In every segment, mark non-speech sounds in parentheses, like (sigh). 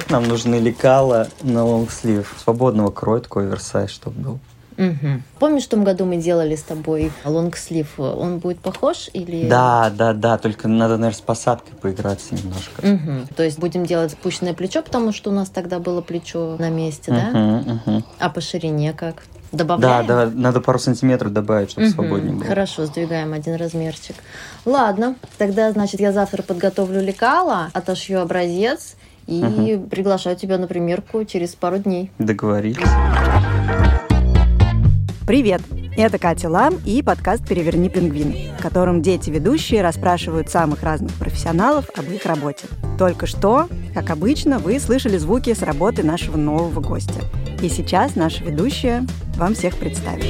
Привет, нам нужны лекала на лонгслив. Свободного кроя, такой оверсайз, чтобы был. Угу. Помнишь, в том году мы делали с тобой лонгслив? Он будет похож или... Да, да, да, только надо, наверное, с посадкой поиграться немножко. Угу. То есть будем делать спущенное плечо, потому что у нас тогда было плечо на месте, да? Угу, угу. А по ширине как? Добавляем? Да, да, надо пару сантиметров добавить, чтобы угу. свободнее было. Хорошо, сдвигаем один размерчик. Ладно, тогда, значит, я завтра подготовлю лекала, отошью образец и угу. приглашаю тебя на примерку через пару дней. Договорились. Привет! Это Катя Лам и подкаст «Переверни пингвин», в котором дети-ведущие расспрашивают самых разных профессионалов об их работе. Только что, как обычно, вы слышали звуки с работы нашего нового гостя. И сейчас наша ведущая вам всех представит.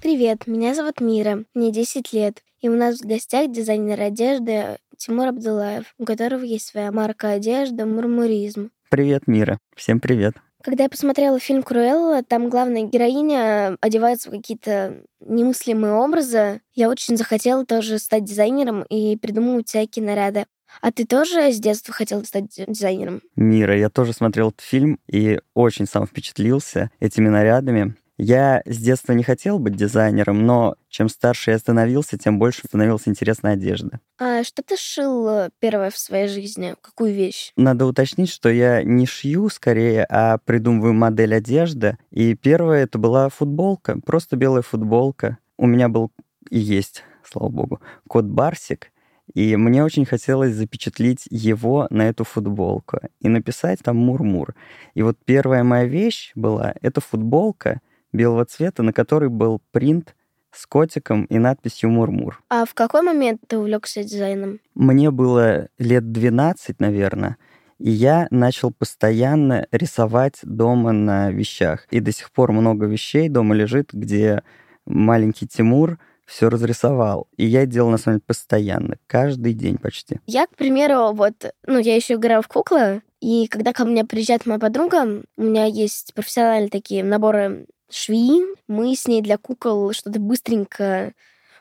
Привет, меня зовут Мира, мне 10 лет, и у нас в гостях дизайнер одежды Тимур Абдулаев, у которого есть своя марка одежды «Мурмуризм». Привет, Мира. Всем привет. Когда я посмотрела фильм «Круэлла», там главная героиня одевается в какие-то немыслимые образы. Я очень захотела тоже стать дизайнером и придумывать всякие наряды. А ты тоже с детства хотел стать дизайнером? Мира, я тоже смотрел этот фильм и очень сам впечатлился этими нарядами. Я с детства не хотел быть дизайнером, но чем старше я становился, тем больше становилась интересная одежда. А что ты шил э, первое в своей жизни? Какую вещь? Надо уточнить, что я не шью скорее, а придумываю модель одежды. И первое это была футболка, просто белая футболка. У меня был и есть, слава богу, кот Барсик. И мне очень хотелось запечатлеть его на эту футболку и написать там Мурмур. И вот первая моя вещь была — это футболка белого цвета, на которой был принт с котиком и надписью «Мурмур». А в какой момент ты увлекся дизайном? Мне было лет 12, наверное, и я начал постоянно рисовать дома на вещах. И до сих пор много вещей дома лежит, где маленький Тимур все разрисовал. И я делал, на самом деле, постоянно, каждый день почти. Я, к примеру, вот, ну, я еще играю в куклы, и когда ко мне приезжает моя подруга, у меня есть профессиональные такие наборы швеи. Мы с ней для кукол что-то быстренько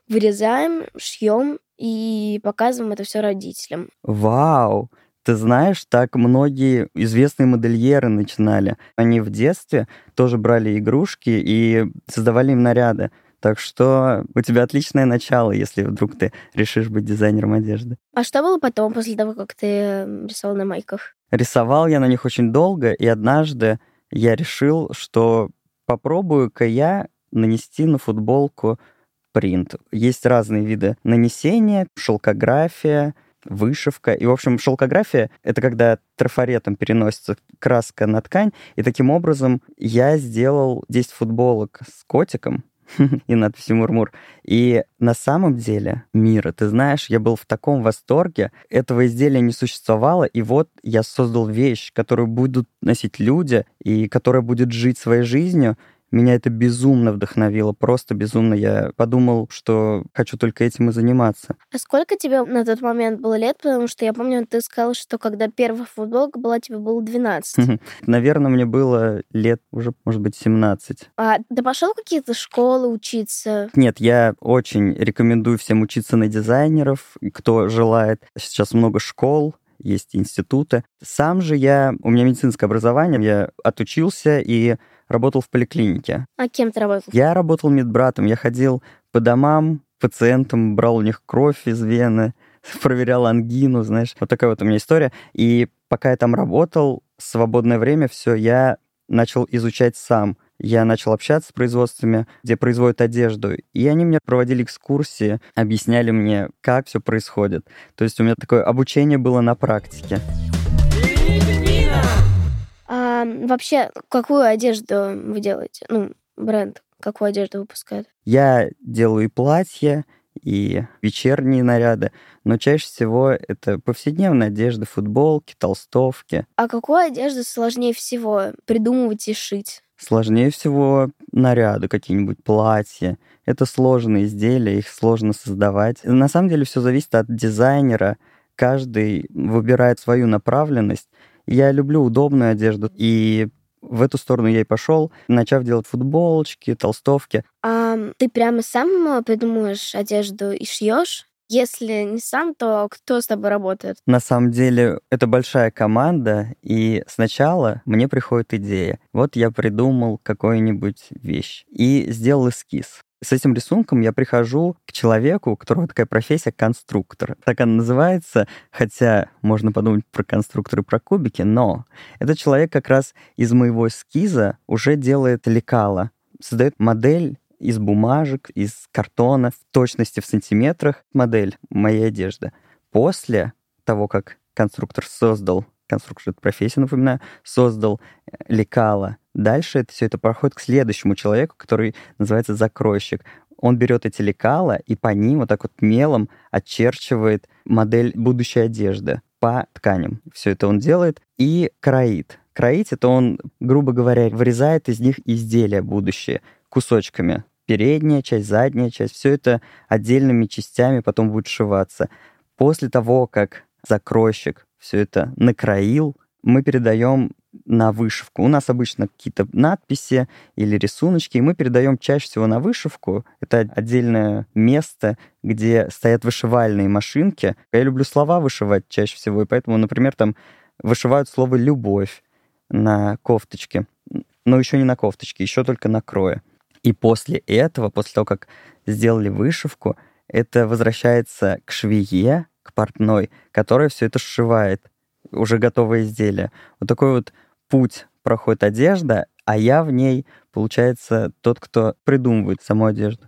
вырезаем, шьем и показываем это все родителям. Вау! Ты знаешь, так многие известные модельеры начинали. Они в детстве тоже брали игрушки и создавали им наряды. Так что у тебя отличное начало, если вдруг ты решишь быть дизайнером одежды. А что было потом, после того, как ты рисовал на майках? Рисовал я на них очень долго, и однажды я решил, что попробую-ка я нанести на футболку принт. Есть разные виды нанесения, шелкография, вышивка. И, в общем, шелкография — это когда трафаретом переносится краска на ткань, и таким образом я сделал 10 футболок с котиком, (laughs) и надписью «Мурмур». И на самом деле, Мира, ты знаешь, я был в таком восторге. Этого изделия не существовало, и вот я создал вещь, которую будут носить люди, и которая будет жить своей жизнью, меня это безумно вдохновило, просто безумно. Я подумал, что хочу только этим и заниматься. А сколько тебе на тот момент было лет? Потому что я помню, ты сказал, что когда первая футболка была, тебе было 12. (laughs) Наверное, мне было лет уже, может быть, 17. А ты пошел в какие-то школы учиться? Нет, я очень рекомендую всем учиться на дизайнеров, кто желает. Сейчас много школ, есть институты. Сам же я, у меня медицинское образование, я отучился и работал в поликлинике. А кем ты работал? Я работал медбратом. Я ходил по домам, пациентам, брал у них кровь из вены, (laughs) проверял ангину, знаешь. Вот такая вот у меня история. И пока я там работал, свободное время все, я начал изучать сам. Я начал общаться с производствами, где производят одежду, и они мне проводили экскурсии, объясняли мне, как все происходит. То есть у меня такое обучение было на практике. А вообще, какую одежду вы делаете? Ну, бренд, какую одежду выпускает? Я делаю и платья, и вечерние наряды, но чаще всего это повседневная одежда, футболки, толстовки. А какую одежду сложнее всего придумывать и шить? Сложнее всего наряды, какие-нибудь платья. Это сложные изделия, их сложно создавать. На самом деле все зависит от дизайнера. Каждый выбирает свою направленность. Я люблю удобную одежду, и в эту сторону я и пошел, начав делать футболочки, толстовки. А ты прямо сам придумываешь одежду и шьешь? Если не сам, то кто с тобой работает? На самом деле, это большая команда, и сначала мне приходит идея. Вот я придумал какую-нибудь вещь и сделал эскиз. С этим рисунком я прихожу к человеку, у которого такая профессия конструктор. Так она называется, хотя можно подумать про конструкторы, про кубики, но этот человек как раз из моего эскиза уже делает лекала, создает модель из бумажек, из картона, в точности в сантиметрах модель моей одежды. После того, как конструктор создал, это профессия, напоминаю, создал э, лекала, дальше это все это проходит к следующему человеку, который называется закройщик. Он берет эти лекала и по ним вот так вот мелом очерчивает модель будущей одежды по тканям. Все это он делает и кроит. Кроить — это он, грубо говоря, вырезает из них изделия будущее кусочками. Передняя часть, задняя часть, все это отдельными частями потом будет сшиваться. После того, как закройщик все это накроил, мы передаем на вышивку. У нас обычно какие-то надписи или рисуночки, и мы передаем чаще всего на вышивку. Это отдельное место, где стоят вышивальные машинки. Я люблю слова вышивать чаще всего, и поэтому, например, там вышивают слово «любовь» на кофточке. Но еще не на кофточке, еще только на крое. И после этого, после того, как сделали вышивку, это возвращается к швее, к портной, которая все это сшивает, уже готовое изделие. Вот такой вот путь проходит одежда, а я в ней, получается, тот, кто придумывает саму одежду.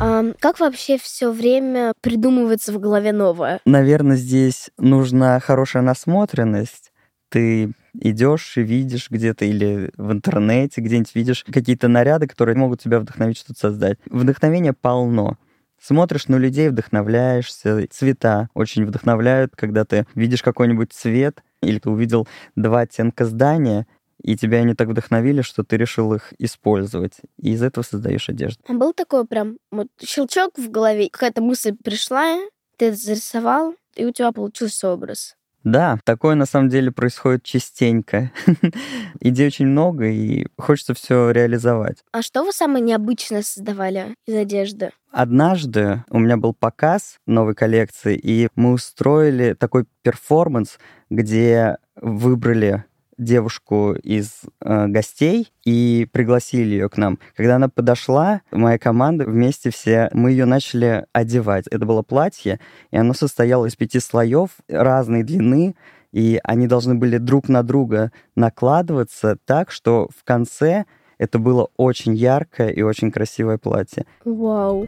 А как вообще все время придумывается в голове новое? Наверное, здесь нужна хорошая насмотренность. Ты идешь и видишь где-то или в интернете где-нибудь видишь какие-то наряды, которые могут тебя вдохновить что-то создать. Вдохновения полно. Смотришь на людей, вдохновляешься. Цвета очень вдохновляют, когда ты видишь какой-нибудь цвет, или ты увидел два оттенка здания, и тебя они так вдохновили, что ты решил их использовать. И из этого создаешь одежду. А был такой прям вот щелчок в голове, какая-то мысль пришла, ты это зарисовал, и у тебя получился образ. Да, такое на самом деле происходит частенько. (laughs) Идей очень много, и хочется все реализовать. А что вы самое необычное создавали из одежды? Однажды у меня был показ новой коллекции, и мы устроили такой перформанс, где выбрали девушку из э, гостей и пригласили ее к нам. Когда она подошла, моя команда вместе все, мы ее начали одевать. Это было платье, и оно состояло из пяти слоев разной длины, и они должны были друг на друга накладываться так, что в конце это было очень яркое и очень красивое платье. Вау.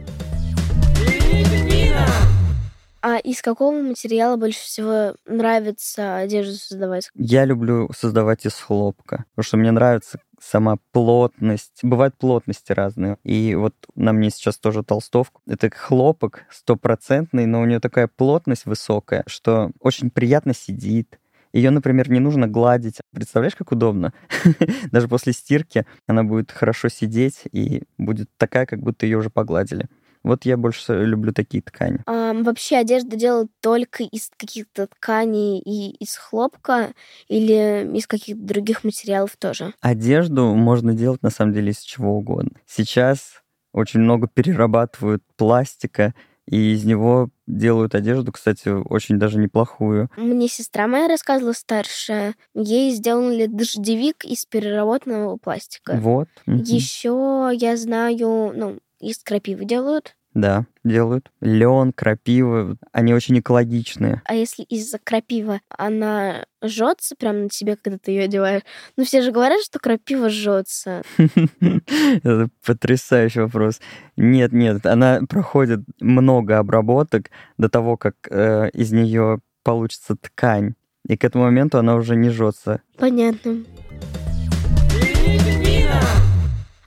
А из какого материала больше всего нравится одежду создавать? Я люблю создавать из хлопка, потому что мне нравится сама плотность. Бывают плотности разные. И вот на мне сейчас тоже толстовка. Это хлопок стопроцентный, но у нее такая плотность высокая, что очень приятно сидит. Ее, например, не нужно гладить. Представляешь, как удобно? (laughs) Даже после стирки она будет хорошо сидеть и будет такая, как будто ее уже погладили. Вот я больше люблю такие ткани. А, вообще одежда делают только из каких-то тканей и из хлопка или из каких-то других материалов тоже? Одежду можно делать на самом деле из чего угодно. Сейчас очень много перерабатывают пластика, и из него делают одежду, кстати, очень даже неплохую. Мне сестра моя рассказывала старшая, ей сделали дождевик из переработанного пластика. Вот. Еще я знаю, ну, из крапивы делают. Да, делают. Лен, крапива, они очень экологичные. А если из-за крапивы она жжется прямо на тебе, когда ты ее одеваешь? Ну, все же говорят, что крапива жжется. (laughs) Это потрясающий вопрос. Нет, нет, она проходит много обработок до того, как э, из нее получится ткань. И к этому моменту она уже не жжется. Понятно.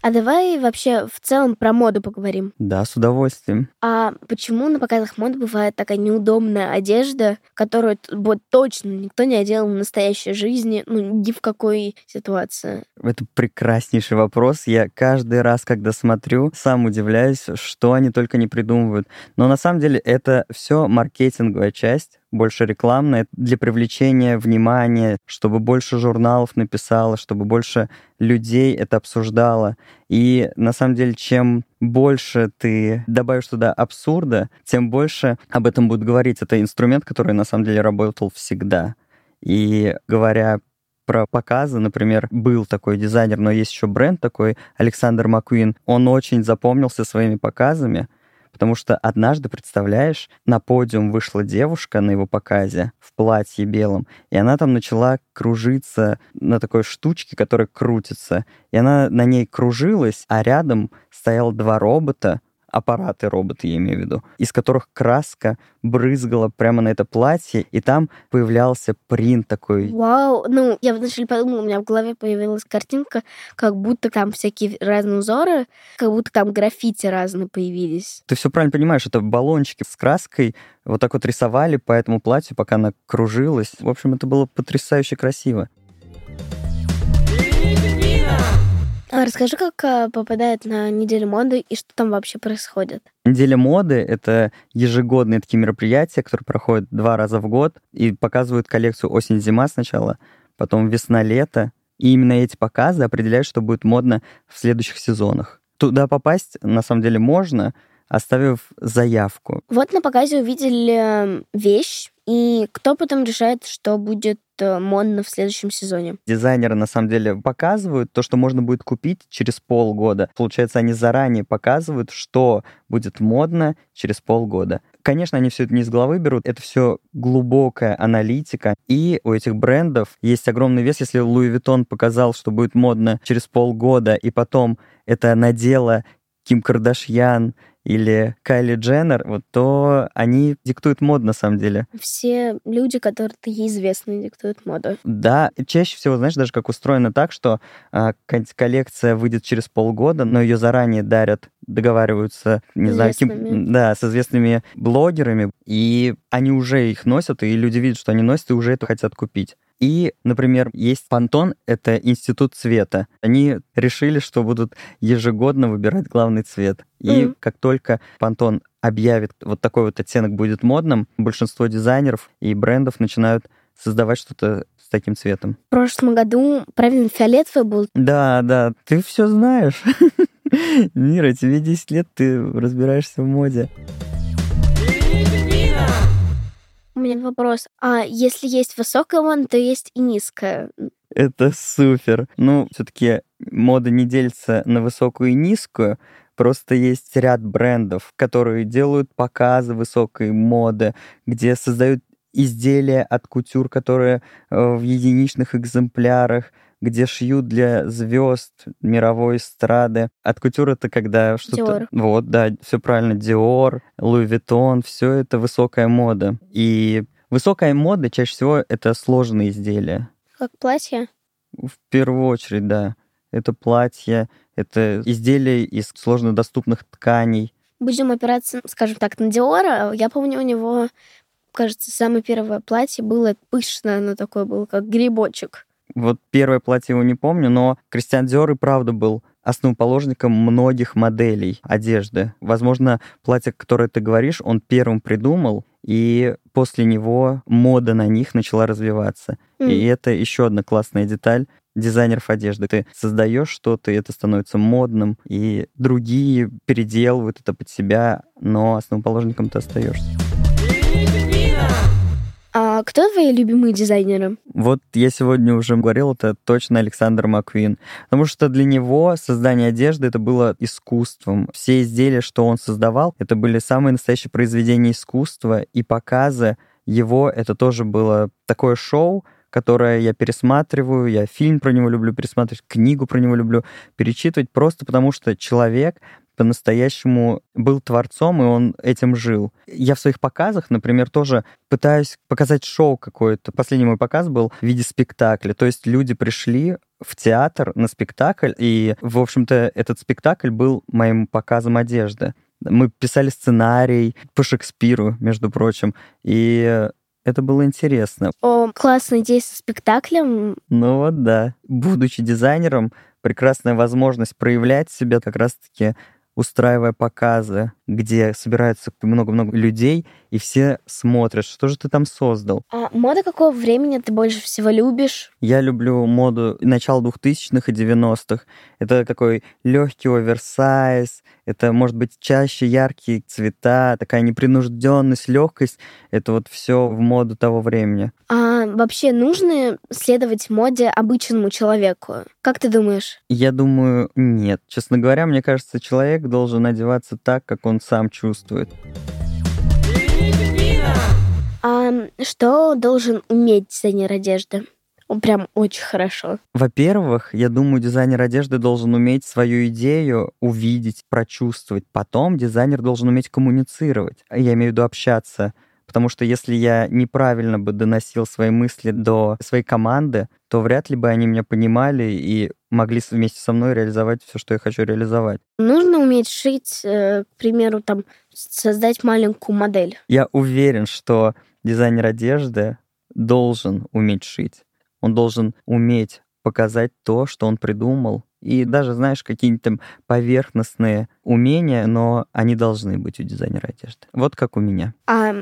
А давай вообще в целом про моду поговорим. Да, с удовольствием. А почему на показах мод бывает такая неудобная одежда, которую вот точно никто не одел в настоящей жизни, ну ни в какой ситуации? Это прекраснейший вопрос. Я каждый раз, когда смотрю, сам удивляюсь, что они только не придумывают. Но на самом деле это все маркетинговая часть больше рекламное, для привлечения внимания, чтобы больше журналов написало, чтобы больше людей это обсуждало. И на самом деле, чем больше ты добавишь туда абсурда, тем больше об этом будут говорить. Это инструмент, который на самом деле работал всегда. И говоря про показы, например, был такой дизайнер, но есть еще бренд такой, Александр Маккуин. Он очень запомнился своими показами, Потому что однажды, представляешь, на подиум вышла девушка на его показе в платье белом, и она там начала кружиться на такой штучке, которая крутится. И она на ней кружилась, а рядом стоял два робота, аппараты роботы, я имею в виду, из которых краска брызгала прямо на это платье, и там появлялся принт такой. Вау, ну, я вначале подумала, у меня в голове появилась картинка, как будто там всякие разные узоры, как будто там граффити разные появились. Ты все правильно понимаешь, это баллончики с краской вот так вот рисовали по этому платью, пока она кружилась. В общем, это было потрясающе красиво. Расскажи, как а, попадает на неделю моды и что там вообще происходит? Неделя моды — это ежегодные такие мероприятия, которые проходят два раза в год и показывают коллекцию осень-зима сначала, потом весна-лето. И именно эти показы определяют, что будет модно в следующих сезонах. Туда попасть, на самом деле, можно, оставив заявку. Вот на показе увидели вещь, и кто потом решает, что будет э, модно в следующем сезоне? Дизайнеры на самом деле показывают то, что можно будет купить через полгода. Получается, они заранее показывают, что будет модно через полгода. Конечно, они все это не из головы берут, это все глубокая аналитика. И у этих брендов есть огромный вес. Если Луи Виттон показал, что будет модно через полгода, и потом это надела Ким Кардашьян или Кайли Дженнер, вот, то они диктуют моду на самом деле. Все люди, которые известны, диктуют моду. Да, чаще всего, знаешь, даже как устроено так, что а, коллекция выйдет через полгода, но ее заранее дарят договариваются, не знаю, кем, да, с известными блогерами, и они уже их носят, и люди видят, что они носят, и уже это хотят купить. И, например, есть Пантон, это институт цвета. Они решили, что будут ежегодно выбирать главный цвет. И mm-hmm. как только Пантон объявит, вот такой вот оттенок будет модным, большинство дизайнеров и брендов начинают создавать что-то с таким цветом. В прошлом году правильно фиолетовый был. Да, да, ты все знаешь. (laughs) Мира, тебе 10 лет, ты разбираешься в моде. У меня вопрос. А если есть высокая мода, то есть и низкая? Это супер. Ну, все-таки мода не делится на высокую и низкую. Просто есть ряд брендов, которые делают показы высокой моды, где создают изделия от кутюр, которые э, в единичных экземплярах, где шьют для звезд мировой эстрады. От кутюр это когда что-то... Dior. Вот, да, все правильно. Диор, Луи Vuitton, все это высокая мода. И высокая мода чаще всего это сложные изделия. Как платье? В первую очередь, да. Это платье, это изделия из сложно доступных тканей. Будем опираться, скажем так, на Диора. Я помню, у него, кажется, самое первое платье было пышное, оно такое было, как грибочек. Вот первое платье его не помню, но Кристиан Диор и правда был основоположником многих моделей одежды. Возможно, платье, которое ты говоришь, он первым придумал, и после него мода на них начала развиваться. Mm. И это еще одна классная деталь дизайнеров одежды. Ты создаешь что-то, и это становится модным, и другие переделывают это под себя, но основоположником ты остаешься. А кто твои любимые дизайнеры? Вот я сегодня уже говорил, это точно Александр Маквин. Потому что для него создание одежды это было искусством. Все изделия, что он создавал, это были самые настоящие произведения искусства и показы его. Это тоже было такое шоу, которое я пересматриваю, я фильм про него люблю пересматривать, книгу про него люблю перечитывать, просто потому что человек по-настоящему был творцом, и он этим жил. Я в своих показах, например, тоже пытаюсь показать шоу какое-то. Последний мой показ был в виде спектакля. То есть люди пришли в театр на спектакль, и, в общем-то, этот спектакль был моим показом одежды. Мы писали сценарий по Шекспиру, между прочим, и это было интересно. О, классная идея со спектаклем. Ну вот да. Будучи дизайнером, прекрасная возможность проявлять себя как раз-таки устраивая показы, где собирается много-много людей, и все смотрят, что же ты там создал. А мода какого времени ты больше всего любишь? Я люблю моду начала 2000-х и 90-х. Это такой легкий оверсайз, это может быть чаще яркие цвета, такая непринужденность, легкость. Это вот все в моду того времени. А вообще нужно следовать моде обычному человеку? Как ты думаешь? Я думаю, нет. Честно говоря, мне кажется, человек должен одеваться так, как он сам чувствует. А что должен уметь дизайнер одежды? Он прям очень хорошо. Во-первых, я думаю, дизайнер одежды должен уметь свою идею увидеть, прочувствовать. Потом дизайнер должен уметь коммуницировать. Я имею в виду общаться. Потому что если я неправильно бы доносил свои мысли до своей команды, то вряд ли бы они меня понимали и могли вместе со мной реализовать все, что я хочу реализовать. Нужно уметь шить, э, к примеру, там, создать маленькую модель. Я уверен, что дизайнер одежды должен уметь шить. Он должен уметь показать то, что он придумал. И даже, знаешь, какие-нибудь там поверхностные умения, но они должны быть у дизайнера одежды. Вот как у меня. А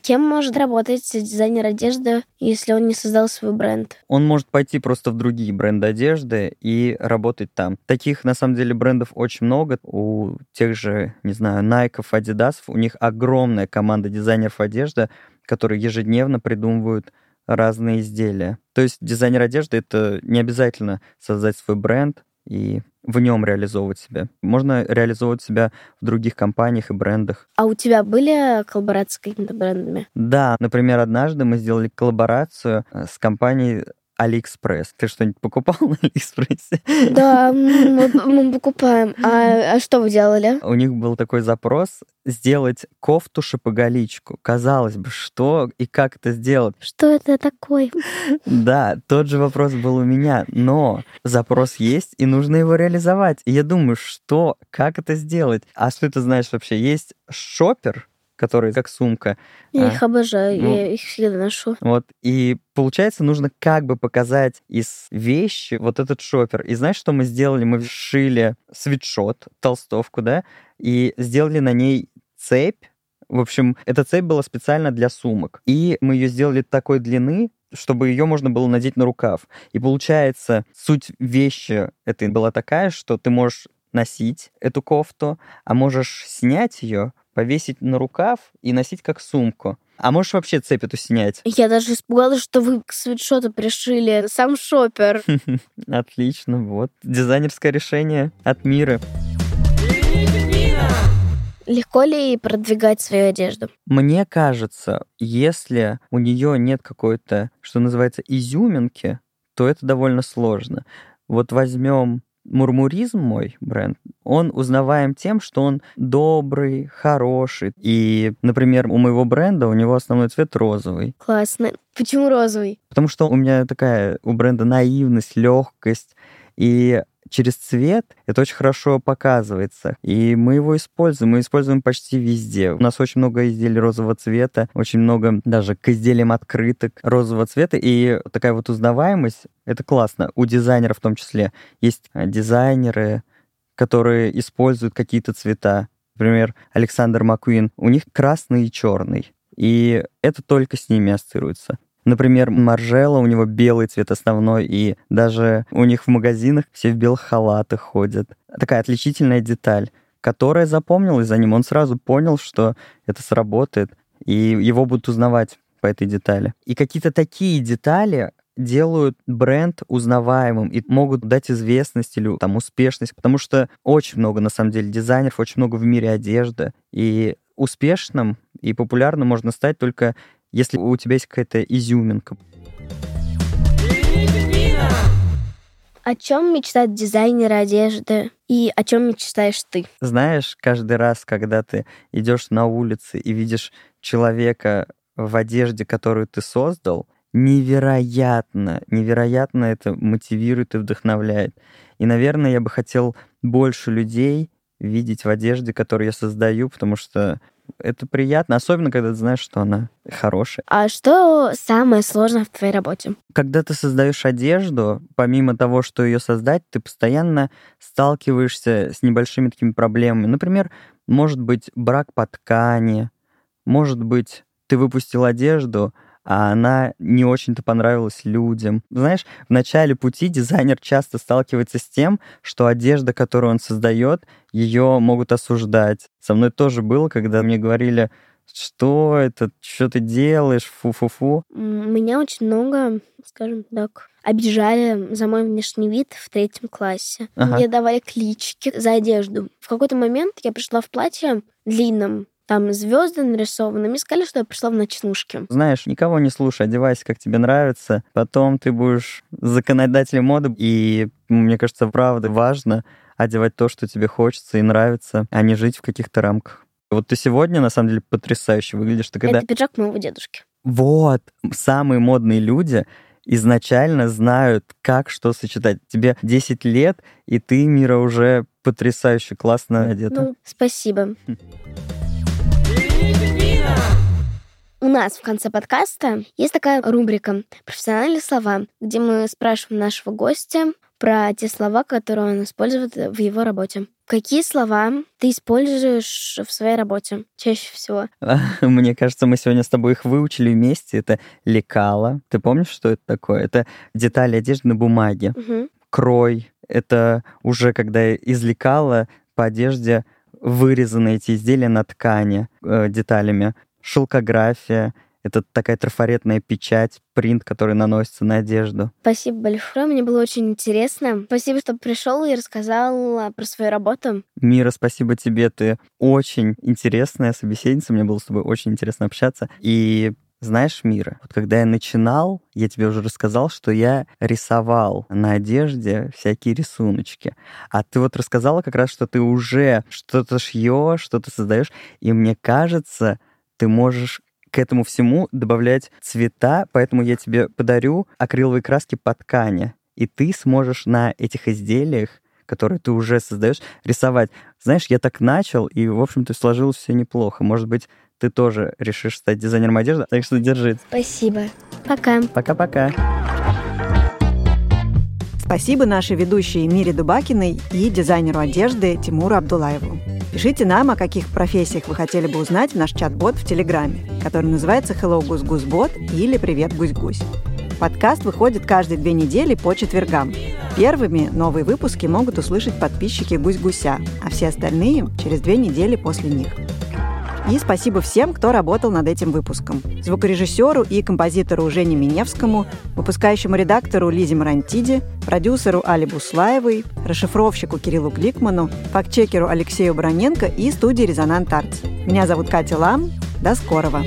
кем может работать дизайнер одежды, если он не создал свой бренд? Он может пойти просто в другие бренды одежды и работать там. Таких, на самом деле, брендов очень много. У тех же, не знаю, Nike, Adidas, у них огромная команда дизайнеров одежды, которые ежедневно придумывают разные изделия. То есть дизайнер одежды — это не обязательно создать свой бренд и в нем реализовывать себя. Можно реализовывать себя в других компаниях и брендах. А у тебя были коллаборации с какими-то брендами? Да, например, однажды мы сделали коллаборацию э, с компанией Алиэкспресс. Ты что-нибудь покупал на Алиэкспрессе? Да, (laughs) мы, мы покупаем. А, а что вы делали? У них был такой запрос сделать кофту шапоголичку. Казалось бы, что и как это сделать? Что это такое? (laughs) Да, тот же вопрос был у меня, но запрос есть, и нужно его реализовать. И я думаю, что, как это сделать? А что ты знаешь вообще? Есть шопер, которые как сумка. Я а, их обожаю, ну, я их всегда ношу. Вот, и получается, нужно как бы показать из вещи вот этот шопер. И знаешь, что мы сделали? Мы сшили свитшот, толстовку, да, и сделали на ней цепь. В общем, эта цепь была специально для сумок. И мы ее сделали такой длины, чтобы ее можно было надеть на рукав. И получается, суть вещи этой была такая, что ты можешь носить эту кофту, а можешь снять ее, повесить на рукав и носить как сумку. А можешь вообще цепь эту снять? Я даже испугалась, что вы к свитшоту пришили сам шопер. (laughs) Отлично, вот. Дизайнерское решение от мира. Легко ли продвигать свою одежду? Мне кажется, если у нее нет какой-то, что называется, изюминки, то это довольно сложно. Вот возьмем Мурмуризм мой бренд, он узнаваем тем, что он добрый, хороший. И, например, у моего бренда у него основной цвет розовый. Классно. Почему розовый? Потому что у меня такая у бренда наивность, легкость. И через цвет это очень хорошо показывается. И мы его используем. Мы используем почти везде. У нас очень много изделий розового цвета, очень много даже к изделиям открыток розового цвета. И такая вот узнаваемость, это классно. У дизайнеров в том числе. Есть а, дизайнеры, которые используют какие-то цвета. Например, Александр Маккуин. У них красный и черный. И это только с ними ассоциируется. Например, Маржела, у него белый цвет основной, и даже у них в магазинах все в белых халатах ходят. Такая отличительная деталь, которая запомнилась за ним. Он сразу понял, что это сработает, и его будут узнавать по этой детали. И какие-то такие детали делают бренд узнаваемым и могут дать известность или там успешность, потому что очень много, на самом деле, дизайнеров, очень много в мире одежды, и успешным и популярным можно стать только если у тебя есть какая-то изюминка. О чем мечтают дизайнеры одежды и о чем мечтаешь ты? Знаешь, каждый раз, когда ты идешь на улице и видишь человека в одежде, которую ты создал, невероятно, невероятно это мотивирует и вдохновляет. И, наверное, я бы хотел больше людей видеть в одежде, которую я создаю, потому что это приятно, особенно когда ты знаешь, что она хорошая. А что самое сложное в твоей работе? Когда ты создаешь одежду, помимо того, что ее создать, ты постоянно сталкиваешься с небольшими такими проблемами. Например, может быть брак по ткани, может быть, ты выпустил одежду, а она не очень-то понравилась людям. Знаешь, в начале пути дизайнер часто сталкивается с тем, что одежда, которую он создает, ее могут осуждать. Со мной тоже было, когда мне говорили, что это, что ты делаешь, фу-фу-фу. Меня очень много, скажем так, обижали за мой внешний вид в третьем классе. Ага. Мне давали клички за одежду. В какой-то момент я пришла в платье длинном, там звезды нарисованы. Мне сказали, что я пришла в ночнушке. Знаешь, никого не слушай, одевайся, как тебе нравится. Потом ты будешь законодателем моды. И мне кажется, правда важно одевать то, что тебе хочется и нравится, а не жить в каких-то рамках. Вот ты сегодня, на самом деле, потрясающе выглядишь. Ты когда... Это пиджак моего дедушки. Вот, самые модные люди изначально знают, как что сочетать. Тебе 10 лет, и ты, Мира, уже потрясающе классно одета. Ну, спасибо. (laughs) У нас в конце подкаста есть такая рубрика «Профессиональные слова», где мы спрашиваем нашего гостя про те слова, которые он использует в его работе. Какие слова ты используешь в своей работе чаще всего? (laughs) Мне кажется, мы сегодня с тобой их выучили вместе. Это лекало. Ты помнишь, что это такое? Это детали одежды на бумаге. Угу. Крой. Это уже когда из лекала по одежде вырезаны эти изделия на ткани э, деталями. Шелкография — это такая трафаретная печать, принт, который наносится на одежду. Спасибо большое, мне было очень интересно. Спасибо, что пришел и рассказал про свою работу. Мира, спасибо тебе, ты очень интересная собеседница, мне было с тобой очень интересно общаться. И знаешь, Мира, вот когда я начинал, я тебе уже рассказал, что я рисовал на одежде всякие рисуночки. А ты вот рассказала как раз, что ты уже что-то шьешь, что-то создаешь. И мне кажется, ты можешь к этому всему добавлять цвета, поэтому я тебе подарю акриловые краски по ткани. И ты сможешь на этих изделиях которые ты уже создаешь, рисовать. Знаешь, я так начал, и, в общем-то, сложилось все неплохо. Может быть, ты тоже решишь стать дизайнером одежды, так что держи. Спасибо. Пока. Пока-пока. Спасибо нашей ведущей Мире Дубакиной и дизайнеру одежды Тимуру Абдулаеву. Пишите нам, о каких профессиях вы хотели бы узнать в наш чат-бот в Телеграме, который называется Hello Гусь Гусь Бот или Привет Гусь Гусь. Подкаст выходит каждые две недели по четвергам. Первыми новые выпуски могут услышать подписчики Гусь-Гуся, а все остальные — через две недели после них. И спасибо всем, кто работал над этим выпуском. Звукорежиссеру и композитору Жене Миневскому, выпускающему редактору Лизе Марантиде, продюсеру Али Буслаевой, расшифровщику Кириллу Гликману, фактчекеру Алексею Броненко и студии «Резонант Артс». Меня зовут Катя Лам. До скорого!